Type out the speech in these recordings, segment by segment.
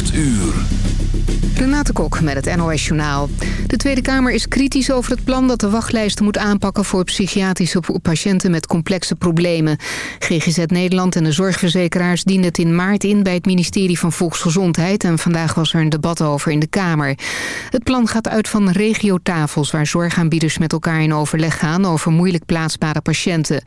8 uur. Renate Kok met het NOS Journaal. De Tweede Kamer is kritisch over het plan dat de wachtlijsten moet aanpakken... voor psychiatrische patiënten met complexe problemen. GGZ Nederland en de zorgverzekeraars dienden het in maart in... bij het ministerie van Volksgezondheid... en vandaag was er een debat over in de Kamer. Het plan gaat uit van regiotafels... waar zorgaanbieders met elkaar in overleg gaan... over moeilijk plaatsbare patiënten.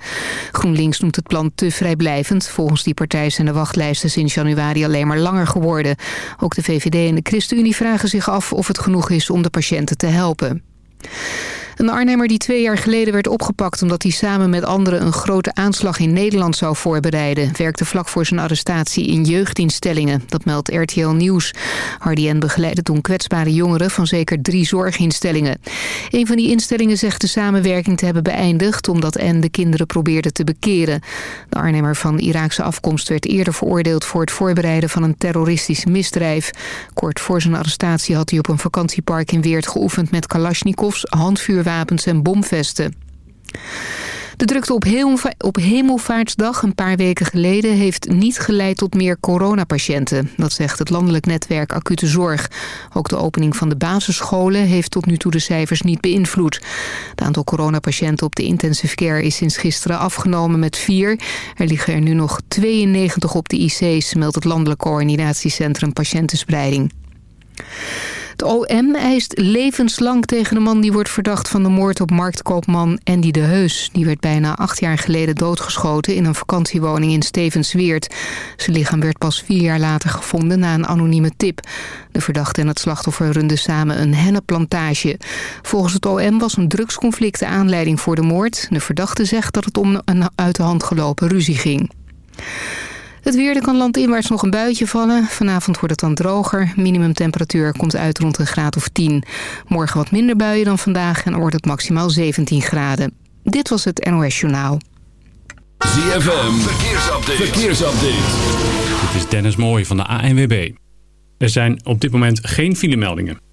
GroenLinks noemt het plan te vrijblijvend. Volgens die partij zijn de wachtlijsten sinds januari alleen maar langer geworden. Ook de VVD en de ChristenUnie vragen zich af of het genoeg is om de patiënten te helpen. Een Arnhemmer die twee jaar geleden werd opgepakt... omdat hij samen met anderen een grote aanslag in Nederland zou voorbereiden... werkte vlak voor zijn arrestatie in jeugdinstellingen. Dat meldt RTL Nieuws. Hardy N begeleidde toen kwetsbare jongeren van zeker drie zorginstellingen. Een van die instellingen zegt de samenwerking te hebben beëindigd... omdat N de kinderen probeerde te bekeren. De Arnhemmer van Iraakse afkomst werd eerder veroordeeld... voor het voorbereiden van een terroristisch misdrijf. Kort voor zijn arrestatie had hij op een vakantiepark in Weert geoefend met kalasjnikovs, handvuur wapens en bomvesten. De drukte op, Hemelvaartsdag een paar weken geleden... heeft niet geleid tot meer coronapatiënten. Dat zegt het landelijk netwerk Acute Zorg. Ook de opening van de basisscholen heeft tot nu toe de cijfers niet beïnvloed. Het aantal coronapatiënten op de intensive care is sinds gisteren afgenomen met vier. Er liggen er nu nog 92 op de IC's, meldt het Landelijk Coördinatiecentrum Patiëntenspreiding. Het OM eist levenslang tegen de man die wordt verdacht van de moord op marktkoopman Andy de Heus. Die werd bijna acht jaar geleden doodgeschoten in een vakantiewoning in Stevensweert. Zijn lichaam werd pas vier jaar later gevonden na een anonieme tip. De verdachte en het slachtoffer runden samen een hennepplantage. Volgens het OM was een drugsconflict de aanleiding voor de moord. De verdachte zegt dat het om een uit de hand gelopen ruzie ging. Het weer, er kan landinwaarts nog een buitje vallen. Vanavond wordt het dan droger. Minimumtemperatuur komt uit rond een graad of 10. Morgen wat minder buien dan vandaag en wordt het maximaal 17 graden. Dit was het NOS Journaal. ZFM, verkeersupdate. verkeersupdate. Dit is Dennis Mooij van de ANWB. Er zijn op dit moment geen filemeldingen.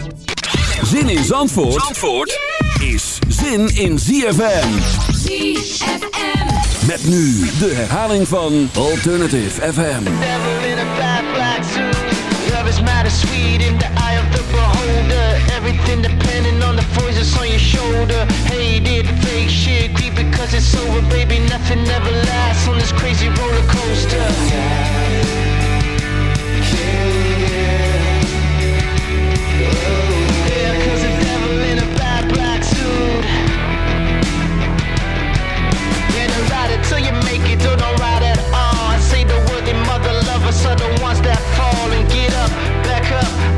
Zin in Zandvoort, Zandvoort is zin in ZFM. ZFM. Met nu de herhaling van Alternative FM. Devil in a bad black suit. Love is mad as sweet in the eye of the beholder. Everything depending on the voices on your shoulder. Hated fake shit, creep because it's over, baby. Nothing ever lasts on this crazy roller coaster.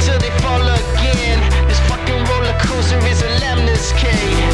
Until they fall again. This fucking roller coaster is a lemniscate.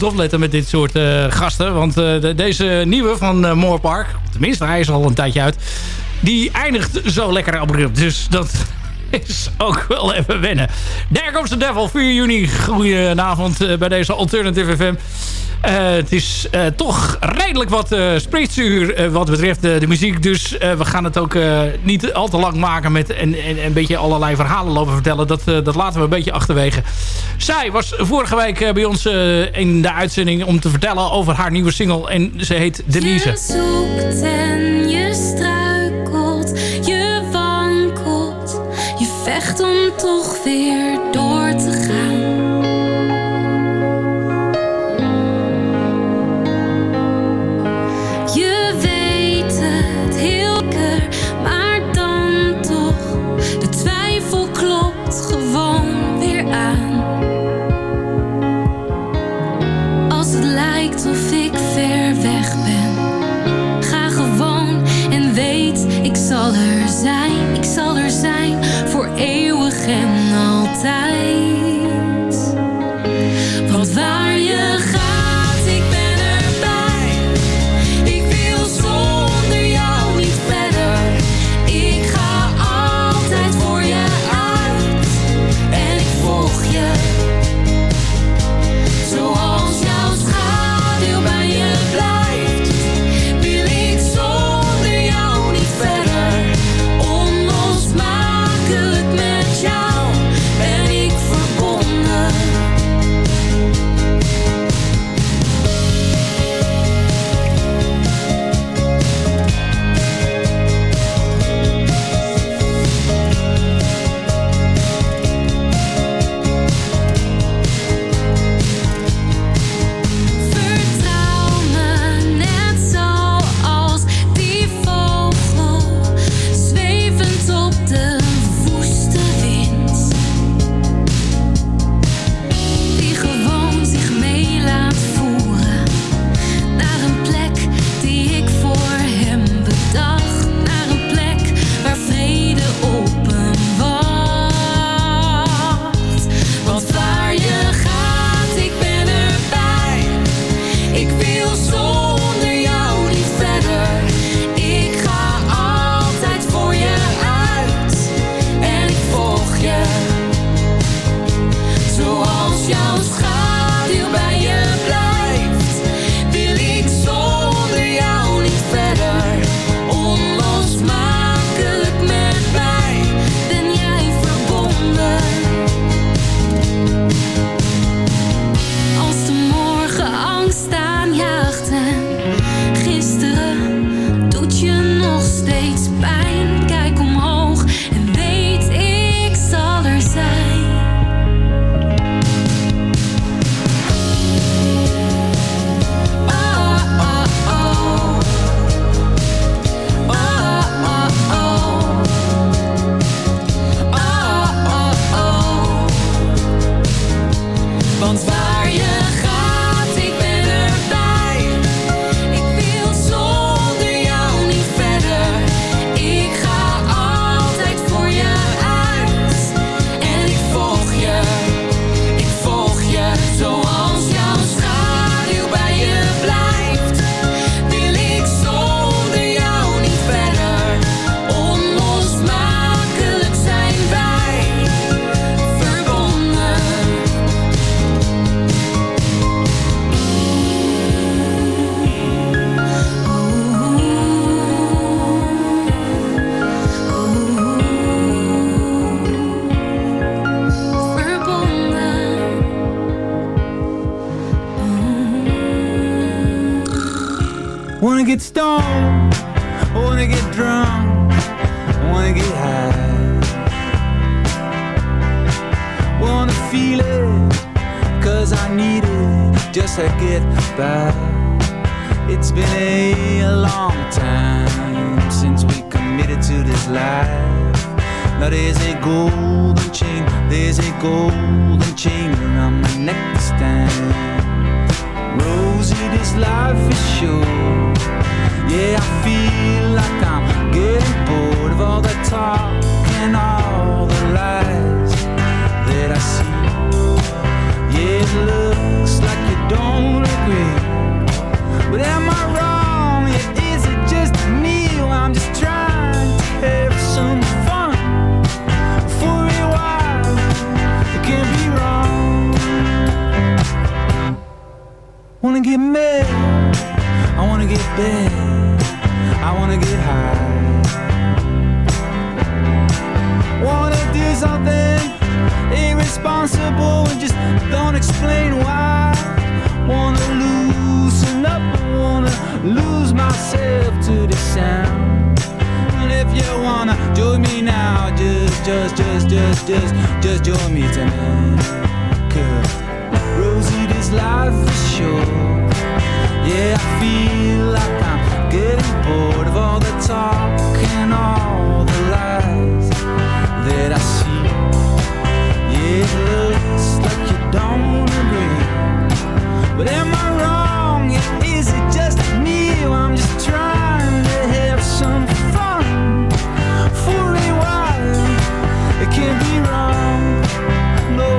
Moet opletten met dit soort eh, gasten. Want eh, de- deze nieuwe van uh, Moorpark, tenminste hij is al een tijdje uit... die eindigt zo lekker abrupt. Dus dat is ook wel even wennen. There Comes the Devil, 4 juni. Goedenavond eh, bij deze Alternative FM. Eh, het is eh, toch redelijk wat uh, eh, wat betreft eh, de muziek. Dus eh, we gaan het ook eh, niet al te lang maken met en, en, een beetje allerlei verhalen lopen vertellen. Dat, eh, dat laten we een beetje achterwege. Zij was vorige week eh, bij ons eh, in de uitzending om te vertellen over haar nieuwe single. En ze heet Denise. Je zoekt en je struikelt, je wankelt. Je vecht om toch weer door te gaan. Ik just to get by. It's been a long time since we committed to this life. Now there's a golden chain, there's a golden chain around my neck this time. Rosie, this life is short. Yeah, I feel like I'm getting bored of all the talk and all the lies that I see. It looks like you don't agree. But am I wrong? Is it just me? Well, I'm just trying to have some fun for a while. Be wrong. Wanna get mad? I wanna get bad. I wanna get high. Wanna do something? Irresponsible and just don't explain why. Wanna loosen up, wanna lose myself to the sound. And if you wanna join me now, just, just, just, just, just, just join me tonight. Cause Rosie, this life is short. Yeah, I feel like I'm getting bored of all the talk and all the lies that I see. Say I'm just trying to have some fun Fully wild It can't be wrong. No.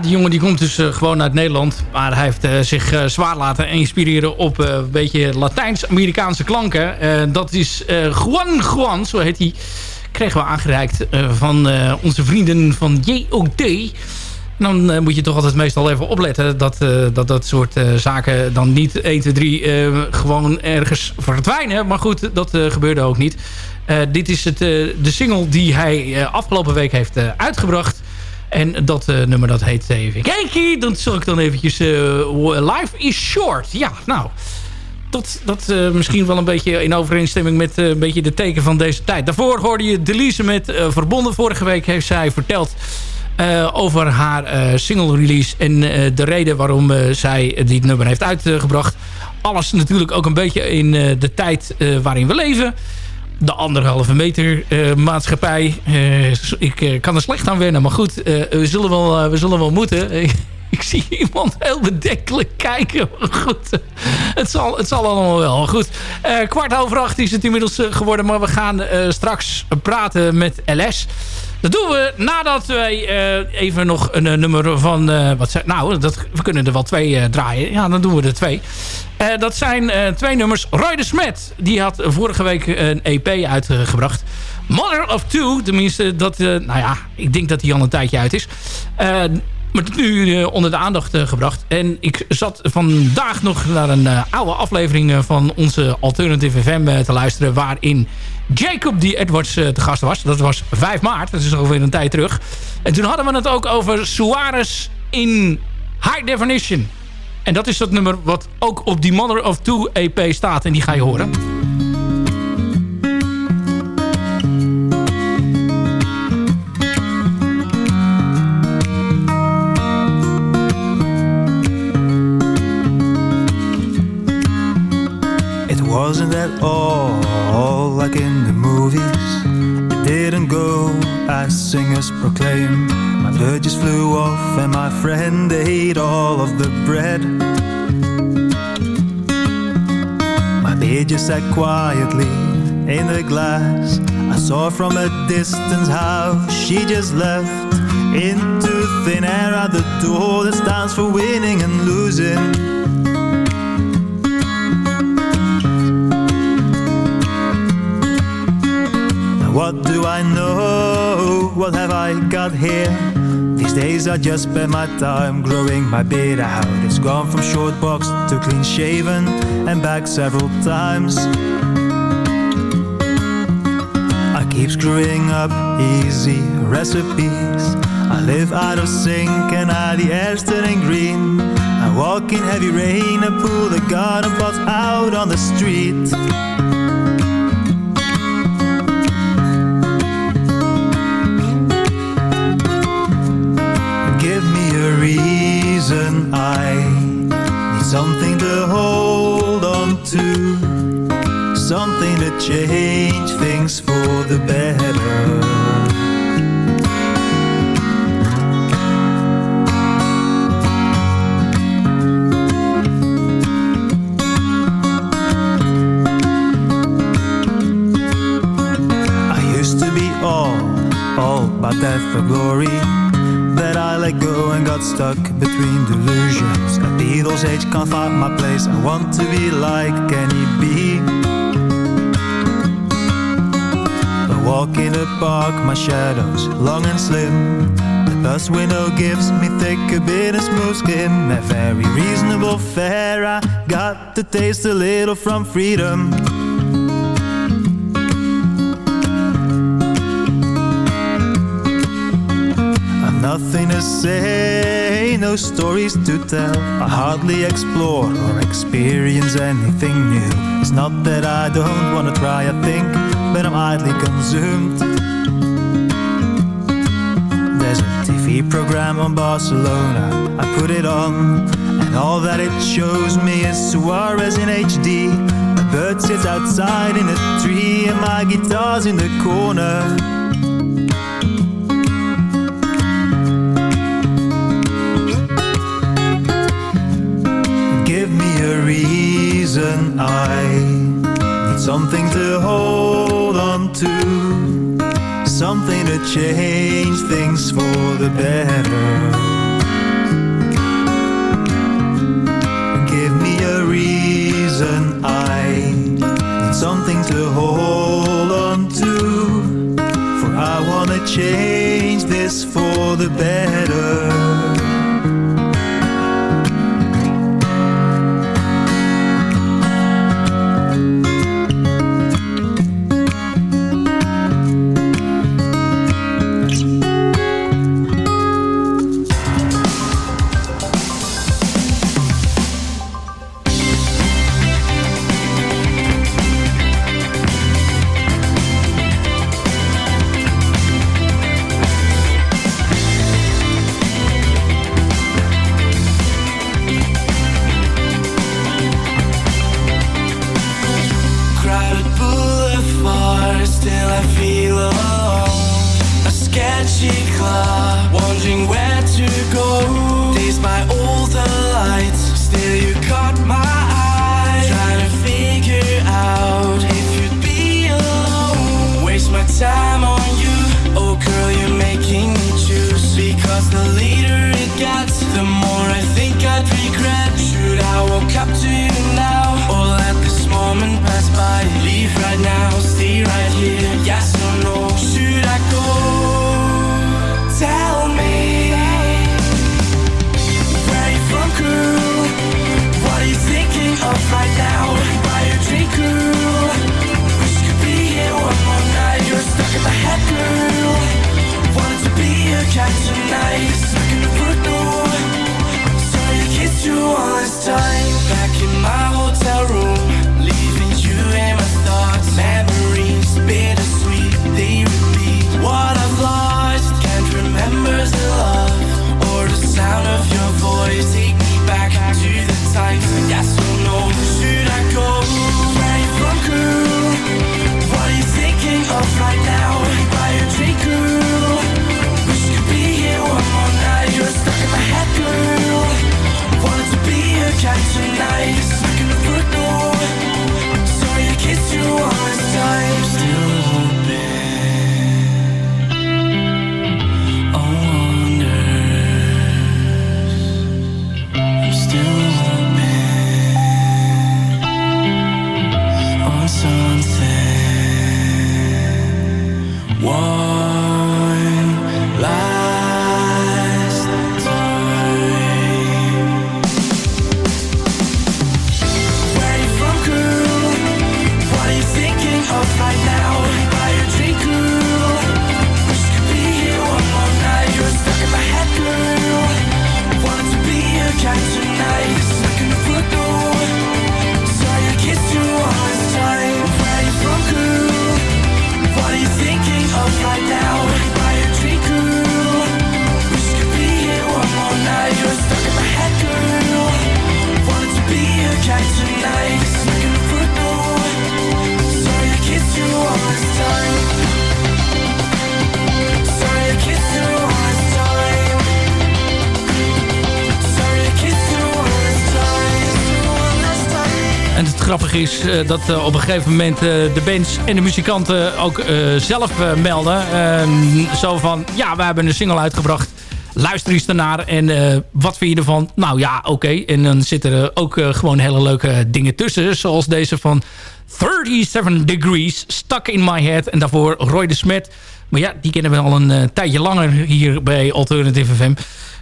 Die jongen die komt dus eh, gewoon uit Nederland. Maar hij heeft eh, zich eh, zwaar laten inspireren op een beetje Latijns-Amerikaanse klanken. Dat is Juan Juan, zo heet hij. Kregen we aangereikt van onze vrienden van JOD. Dan moet je toch altijd meestal even opletten... dat dat, dat soort zaken dan niet 1, 2, 3 eh, gewoon ergens verdwijnen. Maar goed, dat gebeurde ook niet. Dit is het, de single die hij afgelopen week heeft uitgebracht... En dat eh, nummer dat heet even... Kijk, dat zal ik dan eventjes... eh, Life is short. Ja, nou... Dat, dat eh, misschien wel een beetje in overeenstemming met eh, een beetje de teken van deze tijd. Daarvoor hoorde je Delise met eh, Verbonden. Vorige week heeft zij verteld eh, over haar eh, single release. En eh, de reden waarom eh, zij dit nummer heeft uitgebracht. Alles natuurlijk ook een beetje in eh, de tijd eh, waarin we leven de anderhalve meter eh, maatschappij. Eh, ik eh, kan er slecht aan wennen, maar goed, we, zullen wel, we zullen wel moeten. ik zie iemand heel bedenkelijk kijken. Goed, het zal, het zal allemaal wel. Goed, kwart over acht is het inmiddels geworden, maar we gaan straks praten met LS. Dat doen we nadat wij eh, even nog een eh, nummer van... eh, wat zijn, nou, dat, we kunnen er wel twee draaien. Ja, dan doen we er twee. Dat zijn twee nummers. Roy de Smet, die had vorige week een EP uitgebracht. Mother of Two, tenminste, dat, nou ja, ik denk dat die al een tijdje uit is. Maar nu onder de aandacht gebracht. En ik zat vandaag nog naar een oude aflevering van onze Alternative FM te luisteren... waarin Jacob die Edwards eh, te gast was. Dat was 5 maart, dat is alweer een tijd terug. En toen hadden we het ook over Suarez in High Definition. En dat is dat nummer wat ook op die Mother of Two EP staat. En die ga je horen. It wasn't at all singers proclaim. My bird just flew off and my friend ate all of the bread. My beer just sat quietly in the glass. I saw from a distance how she just left into thin air at the door that stands for winning and losing. What do I know? What have I got here? These days I just spend my time growing my beard out. It's gone from short box to clean shaven and back several times. I keep screwing up easy recipes. I live out of sync and now the air's turning green. I walk in heavy rain and pull the garden pots out on the street. Change things for the better. I used to be all, all about that for glory. That I let go and got stuck between delusions. At Beatles age, can't find my place. I want to be like Kenny B. Walk in the park, my shadow's long and slim. The bus window gives me thick a bit of smooth skin. A very reasonable fare. I got to taste a little from freedom. I've nothing to say, no stories to tell. I hardly explore or experience anything new. It's not that I don't wanna try, I think, but I'm idly consumed. There's a TV program on Barcelona, I put it on, and all that it shows me is Suarez in HD. A bird sits outside in a tree, and my guitar's in the corner. To, something to change things for the better. Is eh, dat eh, op een gegeven moment eh, de bands en de muzikanten ook zelf melden. Ehm, zo van, ja, we hebben een single uitgebracht. Luister eens daarnaar en wat vind je ervan? Nou ja, oké. En dan zitten er ook gewoon hele leuke dingen tussen. Zoals deze van 37 Degrees, Stuck in My Head. En daarvoor Roy de Smet. Maar ja, die kennen we al een tijdje langer hier bij Alternative FM.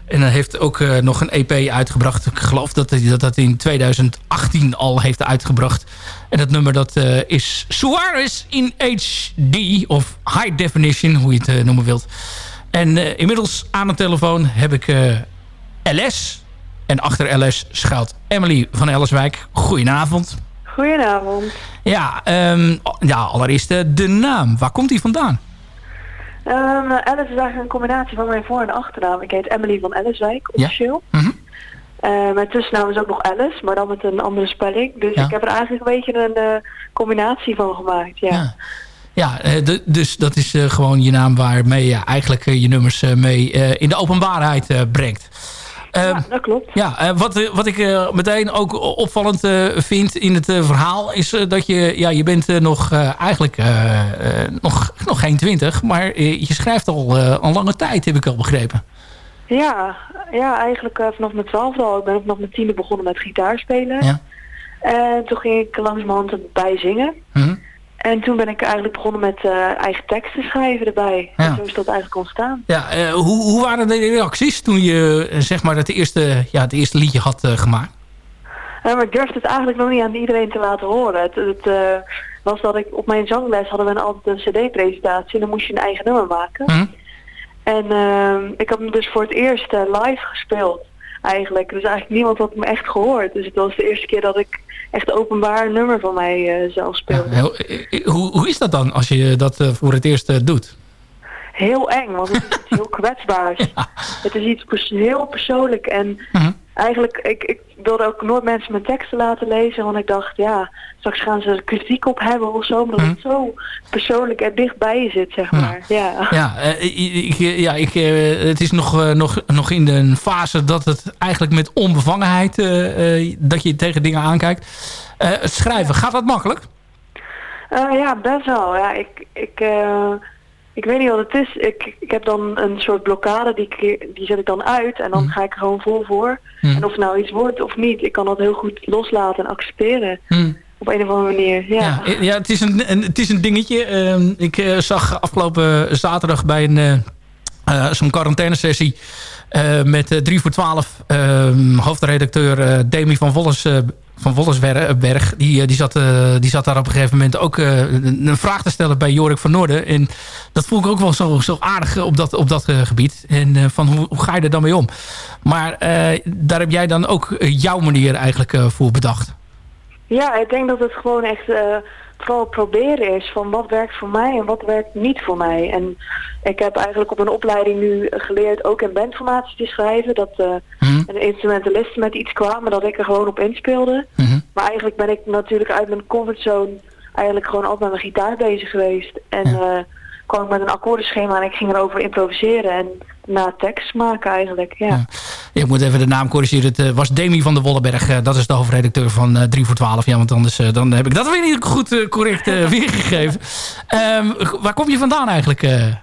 En hij heeft ook eh, nog een EP uitgebracht. Ik geloof dat hij dat, dat in 2018 al heeft uitgebracht. En dat nummer dat eh, is Suarez in HD. Of High Definition, hoe je het eh, noemen wilt. En inmiddels aan de telefoon heb ik LS. En achter LS schuilt Emily van Ellerswijk. Goedenavond. Goedenavond. Ja, ehm, ja allereerst de naam. Waar komt die vandaan? Ehm, Alice is eigenlijk een combinatie van mijn voor- en achternaam. Ik heet Emily van Elliswijk, officieel. Mhm. Eh, mijn tussennaam is ook nog Alice, maar dan met een andere spelling. Dus Ja. ik heb er eigenlijk een beetje een eh, combinatie van gemaakt, ja. Ja, eh, de- dus dat is eh, gewoon je naam waarmee je eigenlijk eh, je nummers eh, mee eh, in de openbaarheid eh, brengt. Ehm, dat klopt. Ja, eh, wat, eh, wat ik eh, meteen ook opvallend vind in het verhaal... is dat je, ja, je bent nog eigenlijk nog, nog geen twintig... maar je schrijft al een lange tijd, heb ik al begrepen. Ja, ja eigenlijk vanaf mijn twaalfde al. Ik ben ook nog mijn tiende begonnen met gitaarspelen. Ja. En toen ging ik langzamerhand bij zingen. Mhm. En toen ben ik eigenlijk begonnen met eh, eigen teksten schrijven erbij. Ja. En zo is dat eigenlijk ontstaan. Ja, eh, hoe, hoe waren de reacties toen je eh, zeg maar het eerste, ja, het eerste liedje had gemaakt? Maar ik durfde het eigenlijk nog niet aan iedereen te laten horen. Het, het was dat ik op mijn zangles hadden we een- altijd een cd-presentatie en dan moest je een eigen nummer maken. Mhm. En ehm, ik heb hem dus voor het eerst live gespeeld eigenlijk. Dus eigenlijk niemand had me echt gehoord. Dus het was de eerste keer dat ik echt openbaar een nummer van mij eh, zelf speelde. Eh, eh, hoe, hoe is dat dan als je dat voor het eerst doet? Heel eng, want het is iets heel kwetsbaars. Het is iets pers- heel persoonlijk en eigenlijk, ik, ik wilde ook nooit mensen mijn teksten laten lezen, want ik dacht, ja, straks gaan ze er kritiek op hebben of zo, omdat het zo persoonlijk en dicht bij je zit, zeg maar. Ja. Ja, ik, ik- ja ik, eh, het is nog, eh, nog, nog in de fase dat het eigenlijk met onbevangenheid... dat je tegen dingen aankijkt. Het schrijven, gaat dat makkelijk? Ja, best wel. Ja, ik, ik, ik weet niet wat het is. Ik, ik heb dan een soort blokkade, die, ik- die zet ik dan uit en dan ga ik er gewoon vol voor. En of het nou iets wordt of niet, ik kan dat heel goed loslaten en accepteren. Hmm. Op een of andere manier, ja. Ja, ja het, is een, een- het is een dingetje. Ehm, ik eh, zag afgelopen zaterdag bij een eh, zo'n quarantainesessie... eh, met eh, 3 voor 12 ehm, hoofdredacteur eh, Demi van Volles... eh, van Vollesberg, die, eh, die, zat, eh, die zat daar op een gegeven moment ook eh, een, vraag te stellen bij Jorik van Noorden. En dat vond ik ook wel zo, zo aardig op dat, op dat eh, gebied. En eh, van hoe, ga je er dan mee om? Maar eh, daar heb jij dan ook eh, jouw manier eigenlijk eh, voor bedacht. Ja, ik denk dat het gewoon echt eh, vooral proberen is van wat werkt voor mij en wat werkt niet voor mij. En ik heb eigenlijk op een opleiding nu geleerd ook in bandformatie te schrijven. Dat eh, een instrumentalist met iets kwamen, dat ik er gewoon op inspeelde. Maar eigenlijk ben ik natuurlijk uit mijn comfortzone eigenlijk gewoon altijd met mijn gitaar bezig geweest. En eh, kwam ik met een akkoordenschema en ik ging erover improviseren en na tekst maken eigenlijk, ja. Ik moet even de naam corrigeren. Het eh, was Demi van der Wolleberg. eh, dat is de hoofdredacteur van eh 3 voor 12. Ja, want anders eh, dan heb ik dat weer niet goed eh, correct eh, weergegeven. Ehm, waar kom je vandaan eigenlijk, eh Ik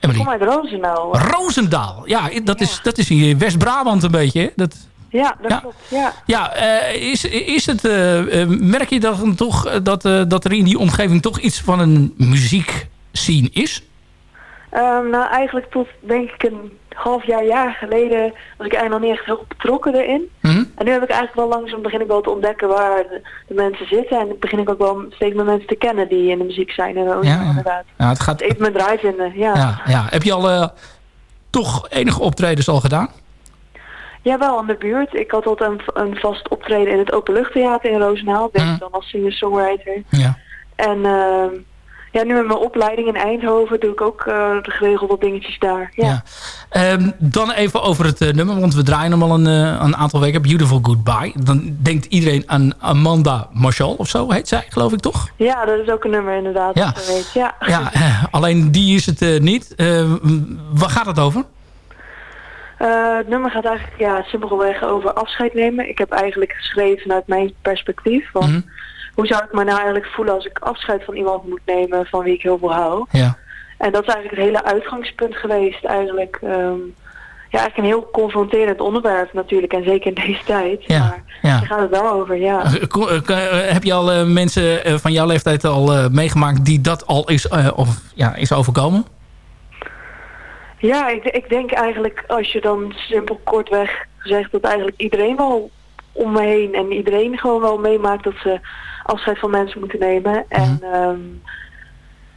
Emily? kom uit Roosendaal. Roosendaal. Ja, dat, Is, dat is hier West-Brabant een beetje. hè? Dat, Ja, dat klopt, ja. ja, eh, is, is het, eh, eh, merk je dan toch eh, dat, eh, dat er in die omgeving toch iets van een muziekscene is? Ehm, nou, eigenlijk tot denk ik een half jaar, jaar geleden was ik eigenlijk nog niet echt heel betrokken erin. Mhm. En nu heb ik eigenlijk wel langzaam begin ik wel te ontdekken waar de, de mensen zitten. En begin ik ook wel steeds meer mensen te kennen die in de muziek zijn. En ook Ja, inderdaad. Ja, het gaat, Even mijn draai vinden, ja. ja, ja. Heb je al eh, toch enige optredens al gedaan? Ja, wel in de buurt. Ik had altijd een, een vast optreden in het Openluchttheater in Roosendaal. Ben Mhm. ik dan als singer-songwriter. Ja. En ehm, ja, nu met mijn opleiding in Eindhoven doe ik ook eh, geregeld wat dingetjes daar. Ja. Ja. Ehm, dan even over het eh, nummer, want we draaien hem al een, eh, een aantal weken. Beautiful Goodbye. Dan denkt iedereen aan Amanda Marshall of zo heet zij, geloof ik toch? Ja, dat is ook een nummer inderdaad. Ja. weet. Ja. Ja, alleen die is het niet. Eh, waar gaat het over? Het nummer gaat eigenlijk ja, simpelweg over afscheid nemen. Ik heb eigenlijk geschreven vanuit mijn perspectief. Van. Hoe zou ik me nou eigenlijk voelen als ik afscheid van iemand moet nemen van wie ik heel veel hou? Ja. En dat is eigenlijk het hele uitgangspunt geweest eigenlijk. ehm, ja, eigenlijk een heel confronterend onderwerp natuurlijk. En zeker in deze tijd. Ja, Maar ja. daar gaat het wel over, ja. Eh, eh, eh, heb je al mensen van jouw leeftijd al meegemaakt die dat al is, of, ja, is overkomen? Ja, ik, ik denk eigenlijk als je dan simpel kortweg zegt dat eigenlijk iedereen wel om me heen en iedereen gewoon wel meemaakt dat ze afscheid van mensen moeten nemen. En ehm,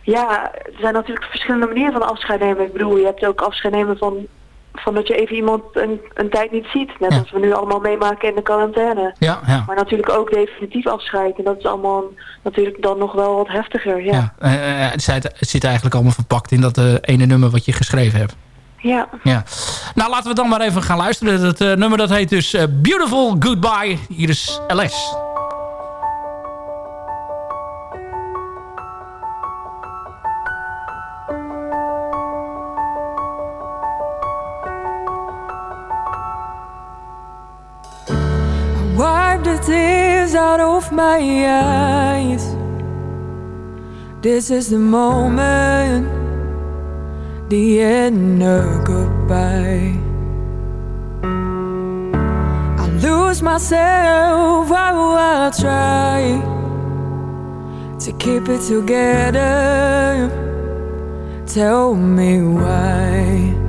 ja, er zijn natuurlijk verschillende manieren van afscheid nemen. Ik bedoel, je hebt ook afscheid nemen van, van dat je even iemand een, een tijd niet ziet. Net als we nu allemaal meemaken in de quarantaine. Ja, ja. Maar natuurlijk ook definitief afscheid. En dat is allemaal natuurlijk dan nog wel wat heftiger, ja. Eh, eh, het, zit, het zit eigenlijk allemaal verpakt in dat eh, ene nummer wat je geschreven hebt. Ja. Ja. Nou, laten we dan maar even gaan luisteren. Dat eh, nummer dat heet dus eh, Beautiful Goodbye. Hier is LS. The tears out of my eyes. This is the moment, the end of goodbye. I lose myself, while I try to keep it together. Tell me why.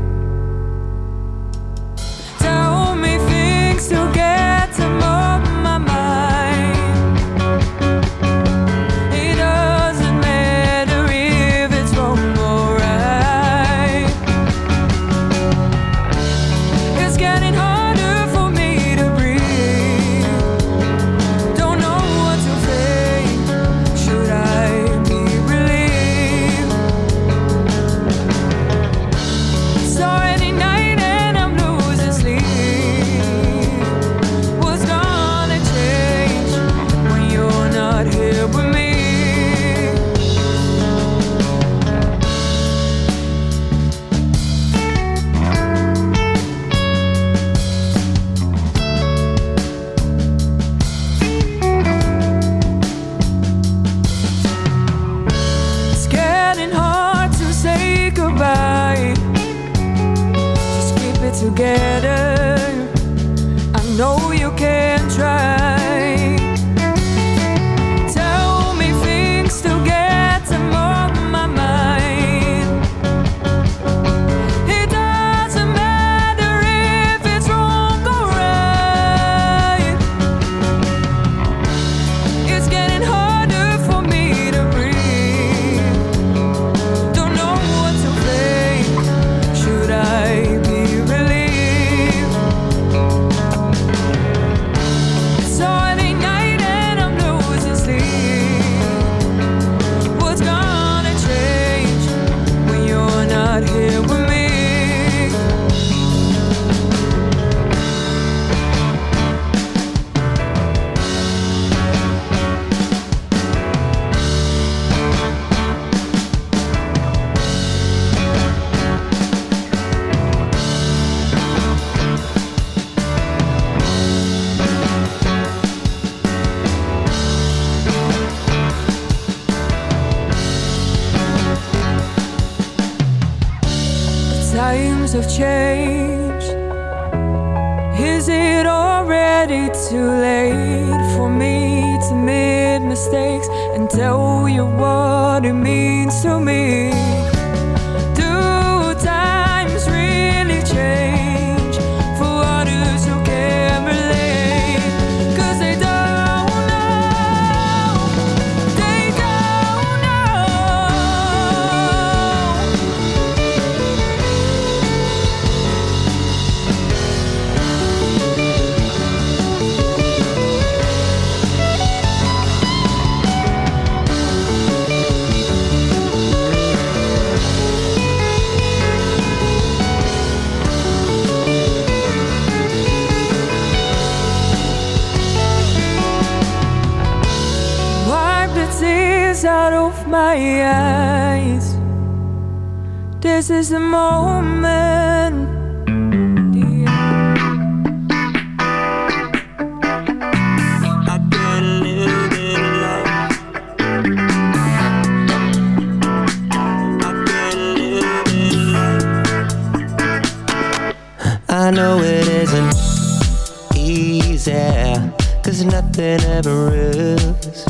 Easy, cause nothing ever is.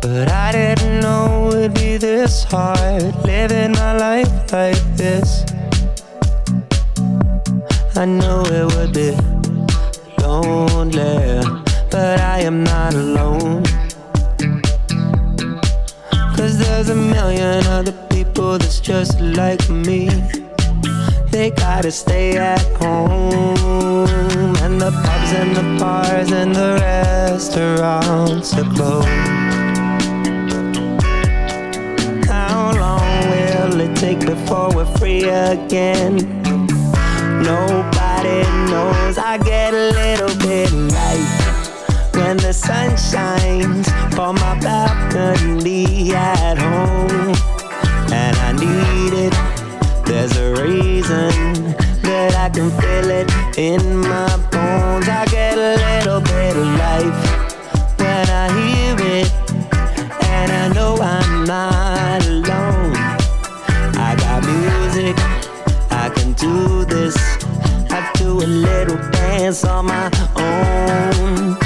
But I didn't know it'd be this hard, living my life like this. I knew it would be lonely, but I am not alone. Cause there's a million other people that's just like me they gotta stay at home. And the pubs and the bars and the restaurants are closed. How long will it take before we're free again? Nobody knows. I get a little bit light when the sun shines on my balcony at home. And I need it there's a reason that I can feel it in my bones. I get a little bit of life when I hear it, and I know I'm not alone. I got music, I can do this. I do a little dance on my own.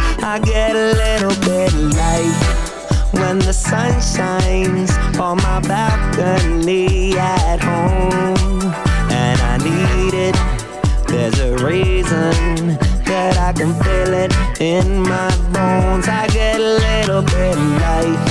I get a little bit light when the sun shines on my balcony at home, and I need it. There's a reason that I can feel it in my bones. I get a little bit light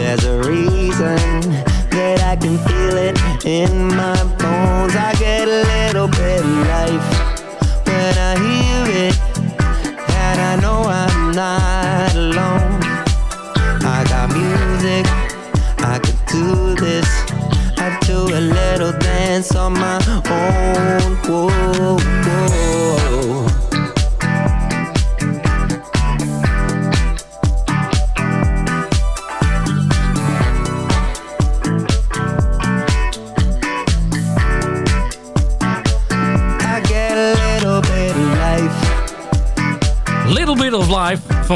There's a reason that I can feel it in my bones. I get a little bit of life when I hear it, and I know I'm not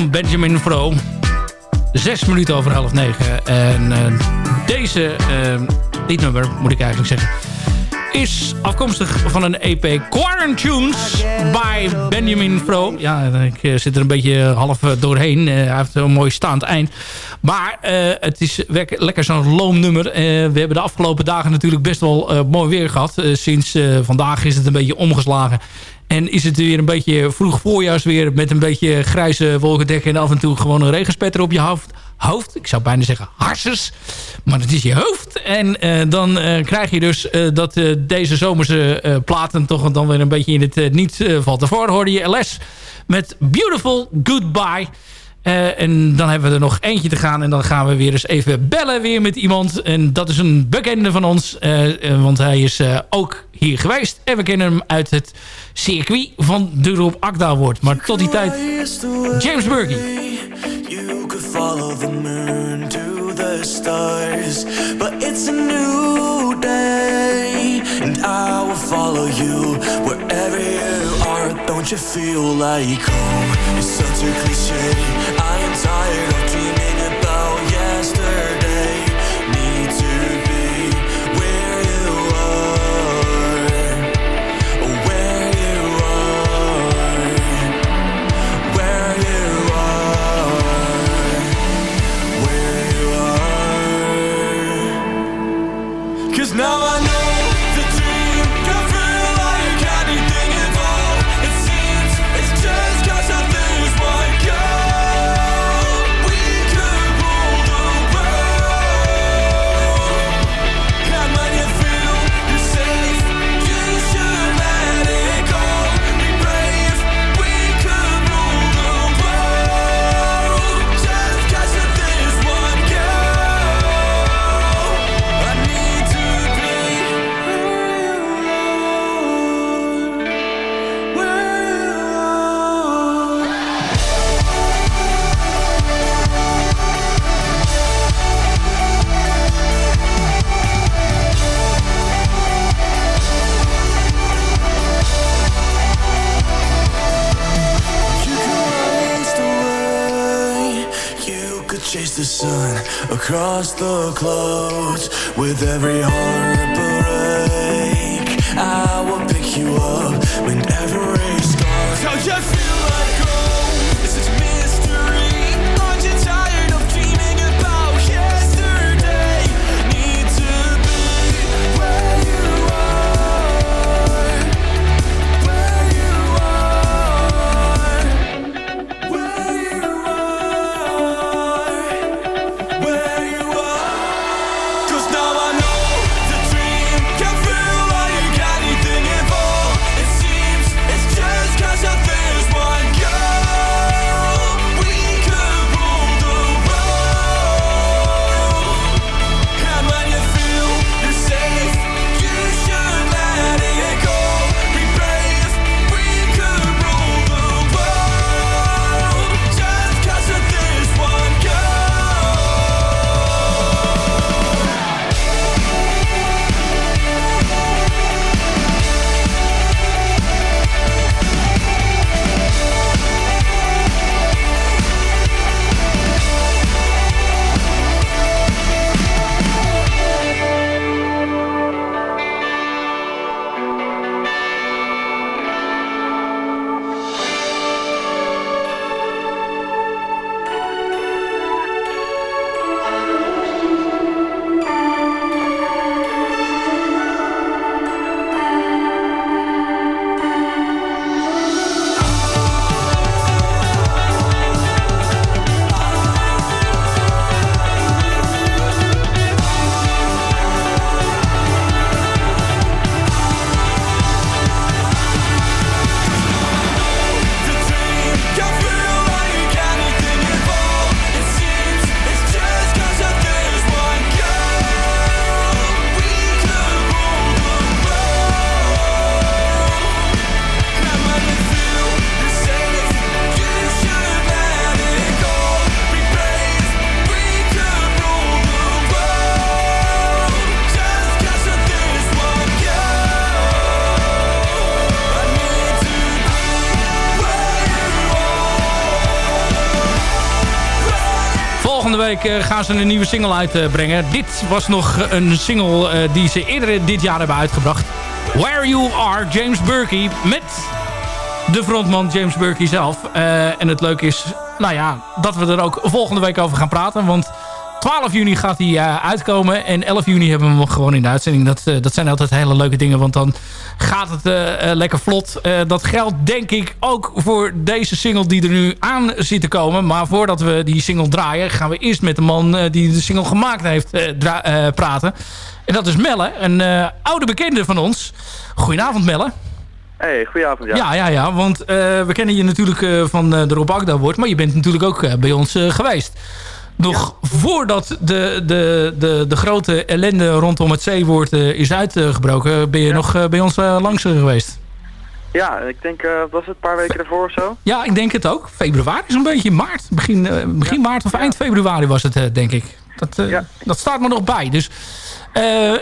van Benjamin Fro. Zes minuten over half negen. En eh, deze, eh, dit nummer moet ik eigenlijk zeggen... is afkomstig van een EP Quarantunes by Benjamin Fro. Ja, ik eh, zit er een beetje half doorheen. Eh, hij heeft een mooi staand eind. Maar het is lekker zo'n loom nummer. We hebben de afgelopen dagen natuurlijk best wel mooi weer gehad. Eh, sinds vandaag is het een beetje omgeslagen. En is het weer een beetje vroeg voorjaarsweer... met een beetje grijze wolkendekken... en af en toe gewoon een regenspetter op je hoofd. hoofd. Ik zou bijna zeggen harses. Maar het is je hoofd. En eh, dan eh, krijg je dus eh, dat deze zomerse platen... toch dan weer een beetje in het niet valt. Daarvoor hoorde je LS met Beautiful Goodbye... Eh, en dan hebben we er nog eentje te gaan. En dan gaan we weer eens even bellen weer met iemand. En dat is een bekende van ons. eh, eh, want hij is ook hier geweest. En we kennen hem uit het circuit van de Rob Akda wordt. Maar tot die tijd, James Burkey. Stars, but it's a new day, and I will follow you wherever you are. Don't you feel like oh, home is such a cliche? I am tired of dreaming now I the clouds with every gaan ze een nieuwe single uitbrengen. dit was nog een single eh, die ze eerder dit jaar hebben uitgebracht. Where You Are, James Burkey. Met de frontman James Burkey zelf. Eh, en het leuke is, nou ja, dat we er ook volgende week over gaan praten. Want 12 juni gaat hij eh, uitkomen. En 11 juni hebben we hem gewoon in de uitzending. Dat, dat zijn altijd hele leuke dingen. Want dan gaat het eh, eh, lekker vlot. Eh, dat geldt denk ik ook voor deze single die er nu aan zit te komen. Maar voordat we die single draaien... gaan we eerst met de man die de single gemaakt heeft praten. En dat is Melle, een oude bekende van ons. Goedenavond Melle. Hey, goedenavond. Ja, Ja, ja, ja. Want we kennen je natuurlijk van de Rob Agda wordt, maar je bent natuurlijk ook bij ons geweest. Nog voordat de, de, de, de grote ellende rondom het zeewoord eh, is uitgebroken, ben je nog eh, bij ons eh, langs geweest. Ja, ik denk, eh, was het een paar weken ervoor of zo? Ja, ik denk het ook. Februari is een beetje maart. Begin, begin maart of eind februari was het, denk ik. Dat, dat staat me nog bij. Dus,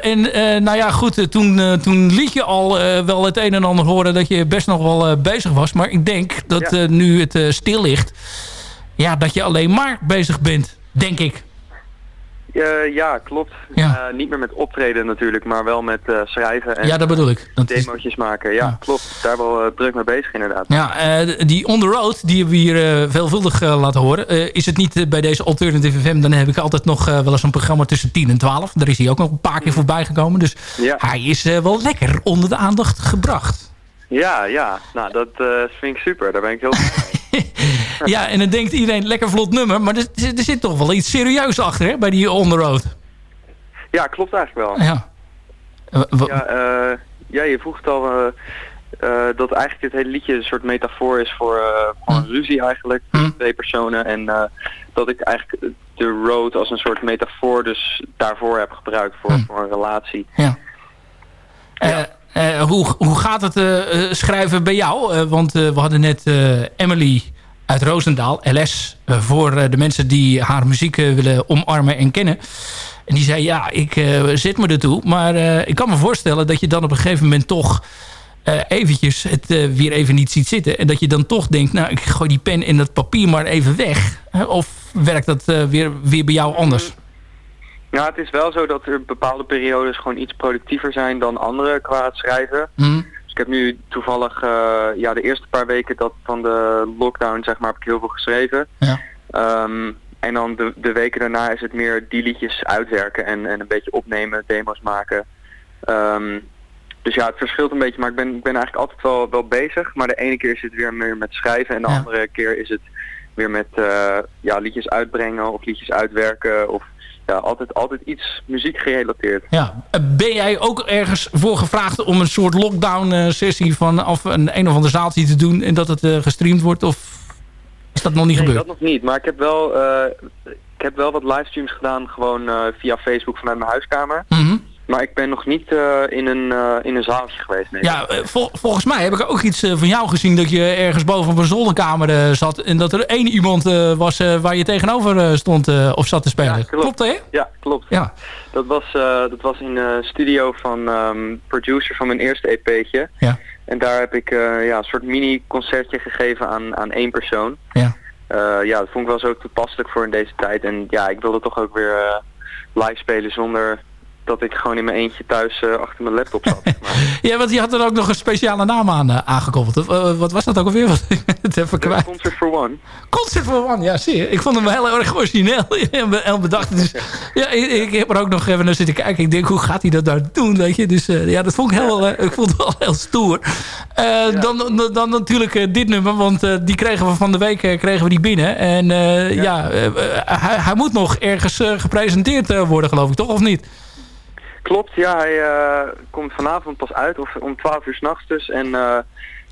en nou ja, goed, toen, toen liet je al wel het een en ander horen dat je best nog wel bezig was. Maar ik denk dat nu het stil ligt, ja, dat je alleen maar bezig bent, denk ik. Eh, ja, klopt. Eh, niet meer met optreden natuurlijk, maar wel met eh, schrijven en Ja, dat bedoel ik. Dat is- demootjes maken. Ja, klopt. Daar wel druk mee bezig inderdaad. Ja, die On The Road, die hebben we hier veelvuldig laten horen. Is het niet bij deze Alternative FM, dan heb ik altijd nog wel eens een programma tussen 10 en 12. Daar is hij ook nog een paar keer voorbij gekomen. Dus Ja. hij is wel lekker onder de aandacht gebracht. Ja, ja. Nou, dat vind ik super. Daar ben ik heel blij mee. Ja, en dan denkt iedereen, lekker vlot nummer. Maar er, er zit toch wel iets serieus achter, hè, bij die On The Road. Ja, klopt eigenlijk wel. Ja. Ja, eh, ja je vroeg het al eh, eh, dat eigenlijk dit hele liedje een soort metafoor is voor, voor een ruzie eigenlijk. tussen Twee personen. En dat ik eigenlijk de road als een soort metafoor dus daarvoor heb gebruikt voor, voor een relatie. Ja. Eh, eh, hoe, hoe gaat het eh, eh, schrijven bij jou? Want we hadden net Emily uit Roosendaal, LS, voor de mensen die haar muziek willen omarmen en kennen. En die zei, ja, ik zit me ertoe. Maar ik kan me voorstellen dat je dan op een gegeven moment toch eventjes het weer even niet ziet zitten. En dat je dan toch denkt, nou, ik gooi die pen en dat papier maar even weg. Of werkt dat weer, weer bij jou anders? Ja, het is wel zo dat er bepaalde periodes gewoon iets productiever zijn dan andere qua het schrijven. Hm? Dus ik heb nu toevallig, eh, ja, de eerste paar weken dat van de lockdown, zeg maar, heb ik heel veel geschreven. Ja. Ehm, en dan de, de weken daarna is het meer die liedjes uitwerken en, en een beetje opnemen, demo's maken. Ehm, dus ja, het verschilt een beetje, maar ik ben, ik ben eigenlijk altijd wel, wel bezig. Maar de ene keer is het weer meer met schrijven en de Ja. andere keer is het weer met eh, ja, liedjes uitbrengen of liedjes uitwerken. Of ja, altijd, altijd iets muziek gerelateerd. Ja. Eh, Ben jij ook ergens voor gevraagd om een soort lockdown-sessie van of een een of ander zaaltje te doen en dat het eh, gestreamd wordt? Of is dat nog niet Nee, gebeurd? dat nog niet. Maar ik heb wel, eh, ik heb wel wat livestreams gedaan gewoon eh, via Facebook vanuit mijn huiskamer. Mhm. Maar ik ben nog niet eh, in, een, eh, in een zaaltje geweest. Nee. Ja, eh, vol- volgens mij heb ik ook iets van jou gezien dat je ergens boven op een zolderkamer zat en dat er één iemand was waar je tegenover stond of zat te spelen. klopt. hè? Ja, klopt. Ja. Dat, was, dat was in de studio van ehm, producer van mijn eerste EP'tje. Ja. En daar heb ik ja, een soort mini-concertje gegeven aan, aan één persoon. Ja. Ja, dat vond ik wel zo toepasselijk voor in deze tijd. En ja, ik wilde toch ook weer live spelen zonder dat ik gewoon in mijn eentje thuis eh, achter mijn laptop zat. Ja, want je had er ook nog een speciale naam aan eh, aangekoppeld. Eh, wat was dat ook alweer? Wat, ik ben het even kwijt. Concert for One. Concert for One, ja, zie je. Ik vond hem heel erg origineel en be- en bedacht. Dus, ja, ik, ik heb er ook nog even naar zitten kijken. Ik denk, hoe gaat hij dat nou doen, weet je? Dus ja, dat vond ik, heel, ik vond het wel heel stoer. Dan, dan, natuurlijk dit nummer, want die kregen we van de week kregen we die binnen. En ja, eh, hij, hij moet nog ergens gepresenteerd worden, geloof ik, toch? Of niet? Klopt, ja, hij eh, komt vanavond pas uit, of om 12 uur s'nachts dus. En eh,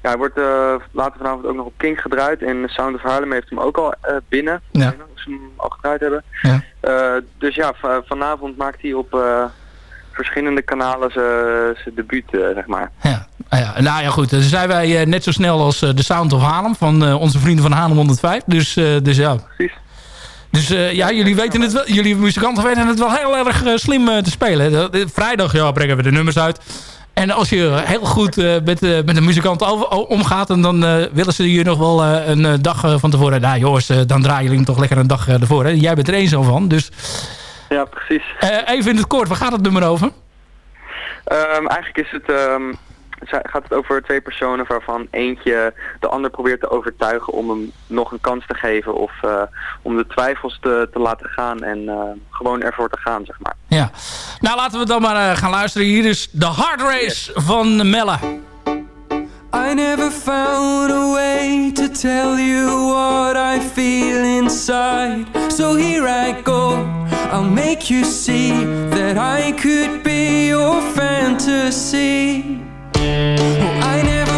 ja, hij wordt eh, later vanavond ook nog op King gedraaid. En Sound of Harlem heeft hem ook al binnen. Ja. Of ze hem al gedraaid hebben. Ja. Dus ja, va- vanavond maakt hij op verschillende kanalen zijn debuut, zeg maar. Ah ja, nou ja, goed. Dan zijn wij net zo snel als de Sound of Haarlem van onze vrienden van Haarlem 105. Dus, dus ja. Precies. Dus eh, ja, jullie weten het wel. Jullie muzikanten weten het wel heel erg eh, slim eh, te spelen. Vrijdag ja, brengen we de nummers uit. En als je heel goed met, met een muzikant over, o- omgaat... en dan willen ze je nog wel een dag van tevoren... Nou jongens, dan draaien jullie hem toch lekker een dag ervoor. Hè? Jij bent er één zo van. Dus Ja, precies. even in het kort, waar gaat het nummer over? Ehm, eigenlijk is het, ehm, gaat het over twee personen waarvan eentje de ander probeert te overtuigen om hem nog een kans te geven of eh, om de twijfels te, te laten gaan en eh, gewoon ervoor te gaan, zeg maar. Ja. Nou, laten we dan maar eh, gaan luisteren. Hier is de Hard Race van Melle. I never found a way to tell you what I feel inside. So here I go. I'll make you see that I could be your fantasy. Oh, I never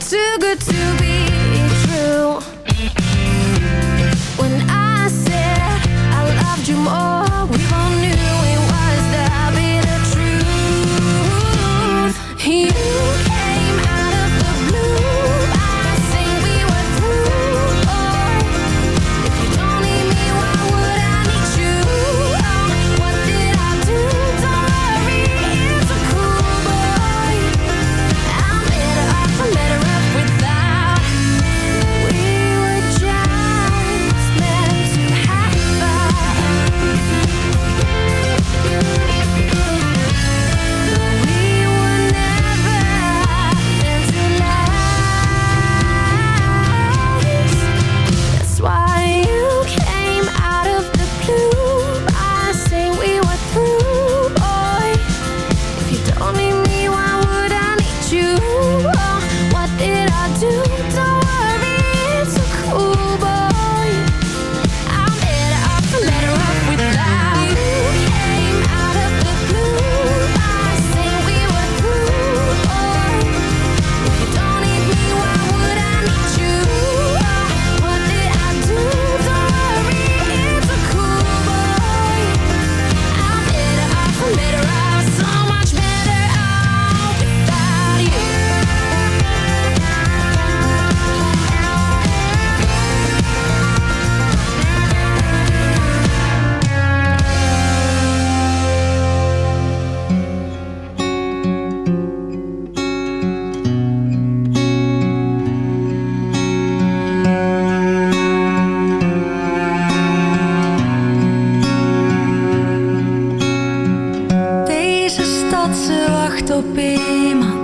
too good to be dat ze wacht op iemand.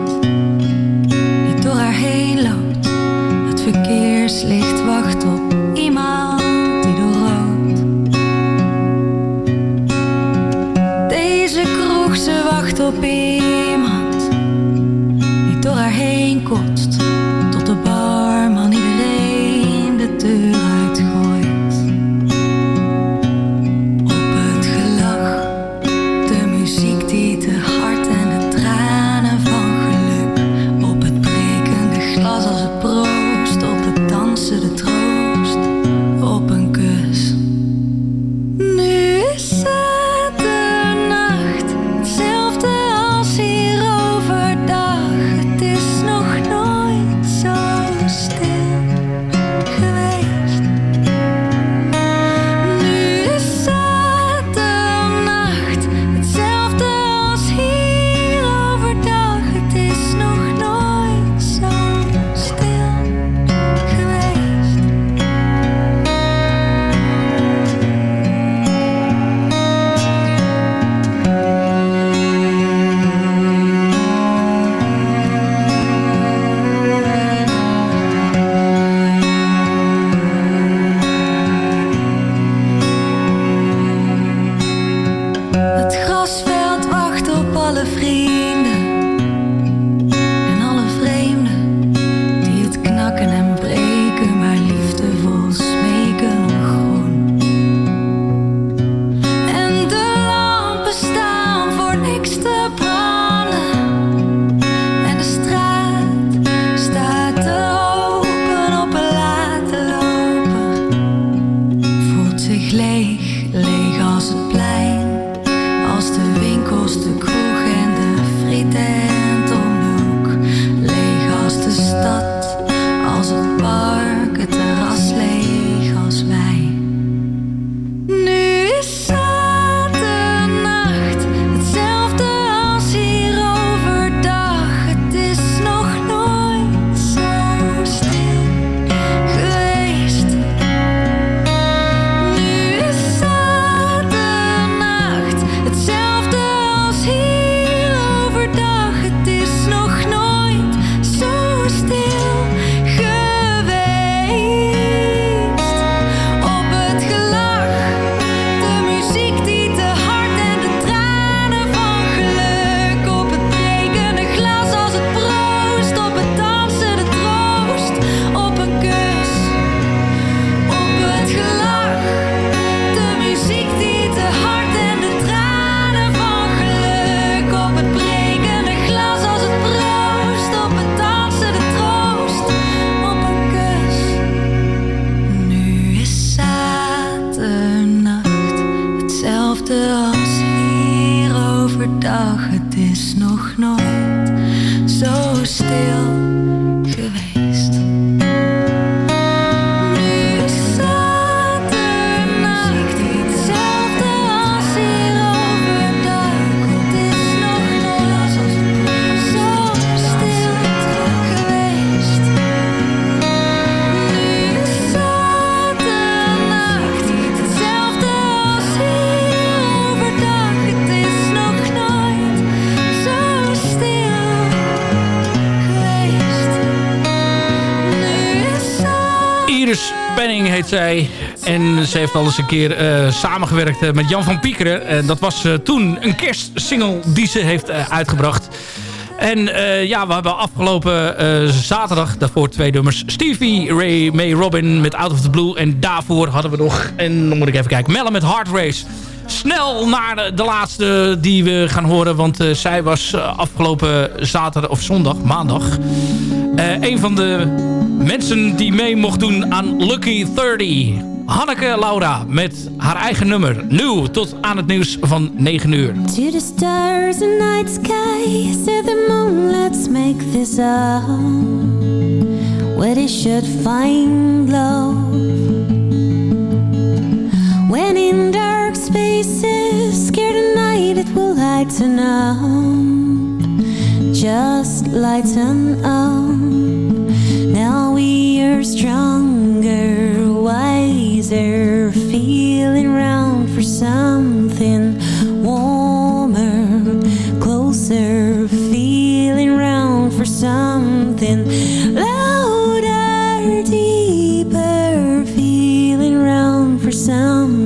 Heet zij. En ze heeft al eens een keer eh, samengewerkt eh, met Jan van Piekeren. En dat was eh, toen een kerstsingle die ze heeft uitgebracht. En ja, we hebben afgelopen zaterdag daarvoor twee nummers. Stevie Ray May Robin met Out of the Blue. En daarvoor hadden we nog, en dan moet ik even kijken, Melle met Heart Race. Snel naar de, laatste die we gaan horen. Want zij was afgelopen zaterdag of zondag, maandag... een van de mensen die mee mocht doen aan Lucky 30. Hanneke Laura met haar eigen nummer. Nu tot aan het nieuws van 9 uur. To the stars and night sky, say the moon, let's make this up. Where they should find love. When in dark spaces, scared at night, it will lighten up. Just lighten up. We are stronger, wiser, feeling round for something warmer, closer, feeling round for something louder, deeper, feeling round for something.